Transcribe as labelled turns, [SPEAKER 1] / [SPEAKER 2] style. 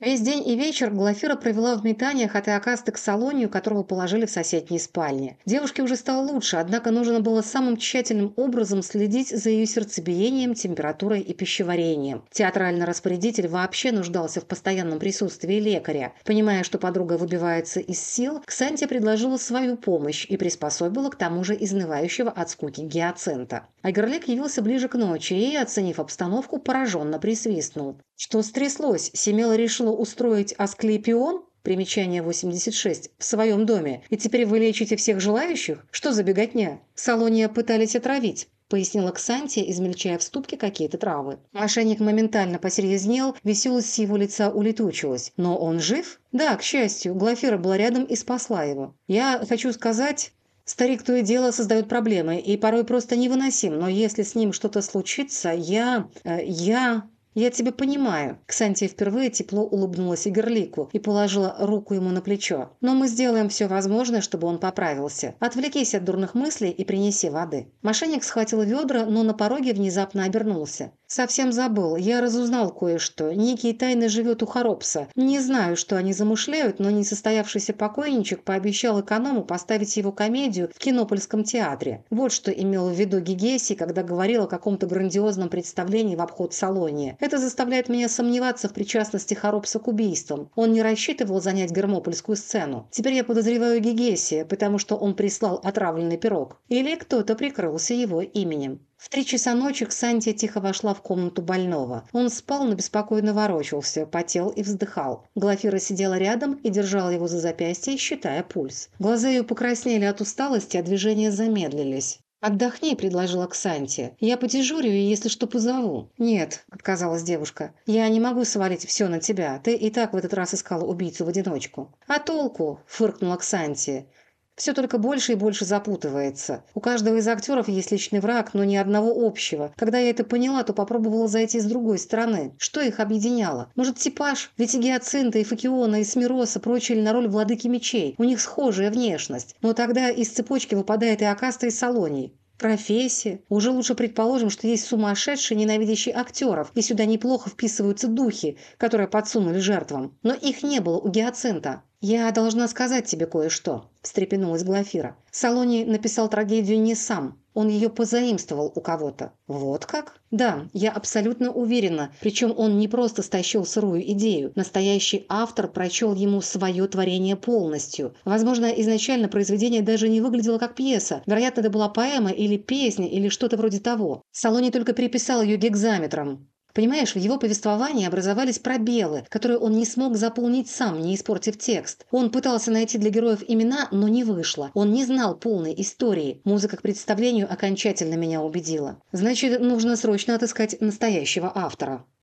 [SPEAKER 1] Весь день и вечер Глафира провела в метаниях от Иокасты к Салонию, которого положили в соседней спальне. Девушке уже стало лучше, однако нужно было самым тщательным образом следить за ее сердцебиением, температурой и пищеварением. Театральный распорядитель вообще нуждался в постоянном присутствии лекаря. Понимая, что подруга выбивается из сил, Ксантия предложила свою помощь и приспособила к тому же изнывающего от скуки гиацинта. Айгерлик явился ближе к ночи и, оценив обстановку, пораженно присвистнул. Что стряслось? Семела решила устроить асклепион? Примечание 86. В своем доме. И теперь вы лечите всех желающих? Что за беготня? Салония пытались отравить пояснила Ксантия, измельчая в ступке какие-то травы. Мошенник моментально посерьезнел, веселость с его лица улетучилась. Но он жив? Да, к счастью, Глафира была рядом и спасла его. Я хочу сказать... Старик то и дело создает проблемы и порой просто невыносим, но если с ним что-то случится, я... Э, я... «Я тебя понимаю». Ксантия впервые тепло улыбнулась Игерлику и положила руку ему на плечо. «Но мы сделаем все возможное, чтобы он поправился. Отвлекись от дурных мыслей и принеси воды». Мошенник схватил ведра, но на пороге внезапно обернулся. «Совсем забыл. Я разузнал кое-что. Некий тайно живет у Хоропса. Не знаю, что они замышляют, но несостоявшийся покойничек пообещал эконому поставить его комедию в Кинопольском театре. Вот что имел в виду Гигеси, когда говорил о каком-то грандиозном представлении в обход Салония. Это заставляет меня сомневаться в причастности Хоропса к убийствам. Он не рассчитывал занять гермопольскую сцену. Теперь я подозреваю Гигесия, потому что он прислал отравленный пирог. Или кто-то прикрылся его именем. В три часа ночи Ксантия тихо вошла в комнату больного. Он спал, но беспокойно ворочался, потел и вздыхал. Глафира сидела рядом и держала его за запястье, считая пульс. Глаза ее покраснели от усталости, а движения замедлились. «Отдохни», – предложила Ксантия. «Я подежурю и, если что, позову». «Нет», – отказалась девушка. «Я не могу свалить все на тебя. Ты и так в этот раз искала убийцу в одиночку». «А толку?» – фыркнула Ксантия. Все только больше и больше запутывается. У каждого из актеров есть личный враг, но ни одного общего. Когда я это поняла, то попробовала зайти с другой стороны. Что их объединяло? Может, типаж? Ведь и Гиацинта, и Факиона, и Смироса прочили на роль владыки мечей. У них схожая внешность. Но тогда из цепочки выпадает и Акаста, и Салоний. Профессия. Уже лучше предположим, что есть сумасшедшие, ненавидящие актеров, и сюда неплохо вписываются духи, которые подсунули жертвам. Но их не было у Гиацинта. «Я должна сказать тебе кое-что», – встрепенулась Глафира. Салони написал трагедию не сам. Он ее позаимствовал у кого-то. Вот как? Да, я абсолютно уверена. Причем он не просто стащил сырую идею. Настоящий автор прочел ему свое творение полностью. Возможно, изначально произведение даже не выглядело как пьеса. Вероятно, это была поэма или песня или что-то вроде того. Салони только переписал ее гекзаметром. Понимаешь, в его повествовании образовались пробелы, которые он не смог заполнить сам, не испортив текст. Он пытался найти для героев имена, но не вышло. Он не знал полной истории. Музыка к представлению окончательно меня убедила. Значит, нужно срочно отыскать настоящего автора.